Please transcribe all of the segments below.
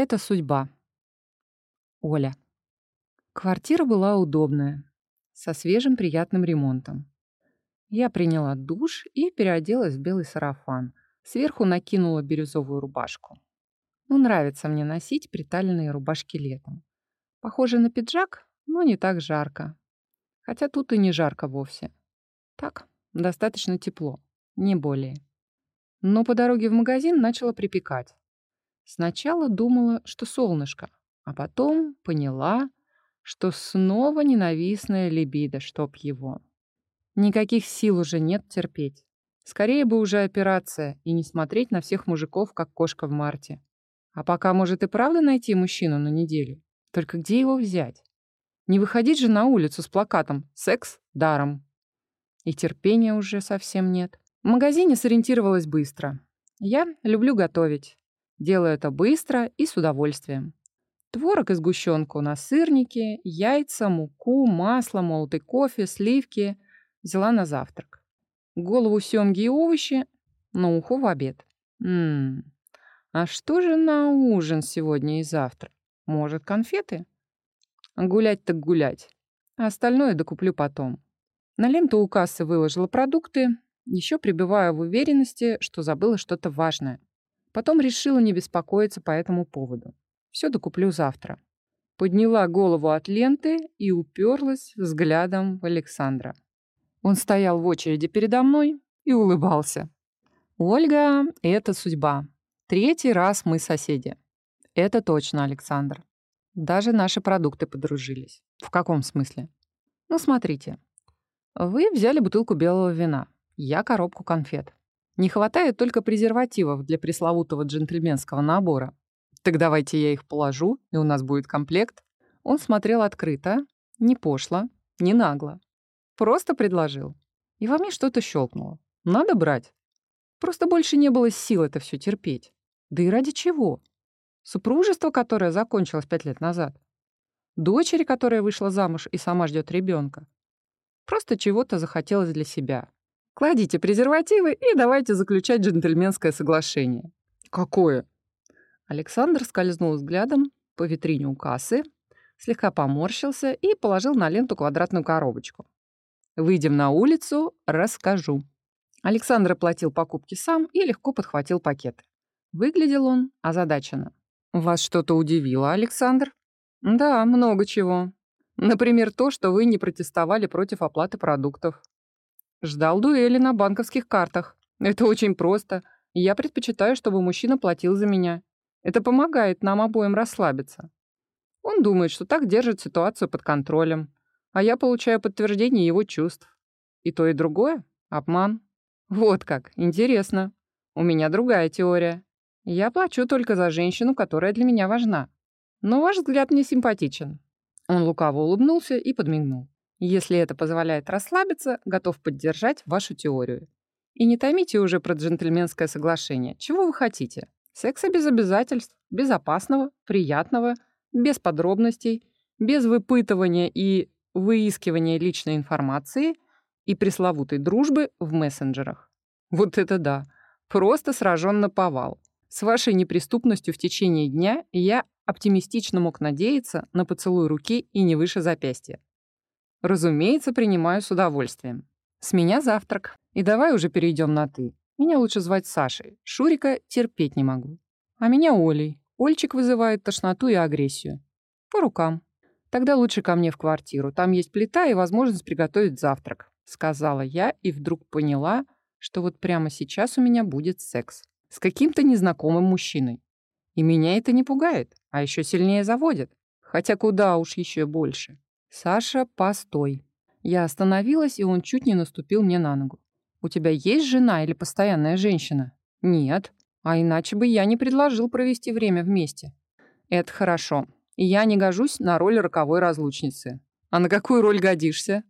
Это судьба. Оля. Квартира была удобная, со свежим приятным ремонтом. Я приняла душ и переоделась в белый сарафан. Сверху накинула бирюзовую рубашку. Ну, нравится мне носить приталенные рубашки летом. Похоже на пиджак, но не так жарко. Хотя тут и не жарко вовсе. Так, достаточно тепло, не более. Но по дороге в магазин начала припекать. Сначала думала, что солнышко, а потом поняла, что снова ненавистная либидо, чтоб его. Никаких сил уже нет терпеть. Скорее бы уже операция и не смотреть на всех мужиков, как кошка в марте. А пока может и правда найти мужчину на неделю. Только где его взять? Не выходить же на улицу с плакатом «Секс даром». И терпения уже совсем нет. В магазине сориентировалась быстро. Я люблю готовить. Делаю это быстро и с удовольствием. Творог и сгущенку на сырнике, яйца, муку, масло, молотый кофе, сливки взяла на завтрак. Голову семги и овощи на уху в обед. Ммм, а что же на ужин сегодня и завтра? Может, конфеты? Гулять так гулять. А остальное докуплю потом. На ленту у кассы выложила продукты, еще пребывая в уверенности, что забыла что-то важное. Потом решила не беспокоиться по этому поводу. Все докуплю завтра. Подняла голову от ленты и уперлась взглядом в Александра. Он стоял в очереди передо мной и улыбался. «Ольга, это судьба. Третий раз мы соседи. Это точно, Александр. Даже наши продукты подружились. В каком смысле? Ну, смотрите. Вы взяли бутылку белого вина. Я коробку конфет. Не хватает только презервативов для пресловутого джентльменского набора. Так давайте я их положу, и у нас будет комплект. Он смотрел открыто, не пошло, не нагло. Просто предложил. И во мне что-то щелкнуло. Надо брать. Просто больше не было сил это все терпеть. Да и ради чего? Супружество, которое закончилось пять лет назад. Дочери, которая вышла замуж и сама ждет ребенка. Просто чего-то захотелось для себя. Кладите презервативы и давайте заключать джентльменское соглашение. Какое? Александр скользнул взглядом по витрине у кассы, слегка поморщился и положил на ленту квадратную коробочку. Выйдем на улицу, расскажу. Александр оплатил покупки сам и легко подхватил пакеты. Выглядел он озадаченно. «Вас что-то удивило, Александр?» «Да, много чего. Например, то, что вы не протестовали против оплаты продуктов. Ждал дуэли на банковских картах. Это очень просто. я предпочитаю, чтобы мужчина платил за меня. Это помогает нам обоим расслабиться. Он думает, что так держит ситуацию под контролем. А я получаю подтверждение его чувств. И то, и другое — обман. Вот как, интересно. У меня другая теория. Я плачу только за женщину, которая для меня важна. Но ваш взгляд мне симпатичен. Он лукаво улыбнулся и подмигнул. Если это позволяет расслабиться, готов поддержать вашу теорию. И не томите уже про джентльменское соглашение. Чего вы хотите? Секса без обязательств, безопасного, приятного, без подробностей, без выпытывания и выискивания личной информации и пресловутой дружбы в мессенджерах. Вот это да! Просто сражен на повал. С вашей неприступностью в течение дня я оптимистично мог надеяться на поцелуй руки и не выше запястья. Разумеется, принимаю с удовольствием. С меня завтрак. И давай уже перейдем на «ты». Меня лучше звать Сашей. Шурика терпеть не могу. А меня Олей. Ольчик вызывает тошноту и агрессию. По рукам. Тогда лучше ко мне в квартиру. Там есть плита и возможность приготовить завтрак. Сказала я и вдруг поняла, что вот прямо сейчас у меня будет секс. С каким-то незнакомым мужчиной. И меня это не пугает, а еще сильнее заводит. Хотя куда уж еще больше. «Саша, постой». Я остановилась, и он чуть не наступил мне на ногу. «У тебя есть жена или постоянная женщина?» «Нет. А иначе бы я не предложил провести время вместе». «Это хорошо. Я не гожусь на роль роковой разлучницы». «А на какую роль годишься?»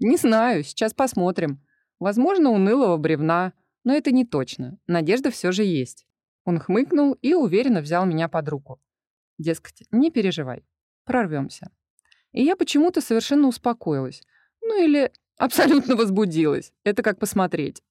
«Не знаю. Сейчас посмотрим. Возможно, унылого бревна, но это не точно. Надежда все же есть». Он хмыкнул и уверенно взял меня под руку. Дескать, не переживай. Прорвемся. И я почему-то совершенно успокоилась. Ну или абсолютно возбудилась. Это как посмотреть.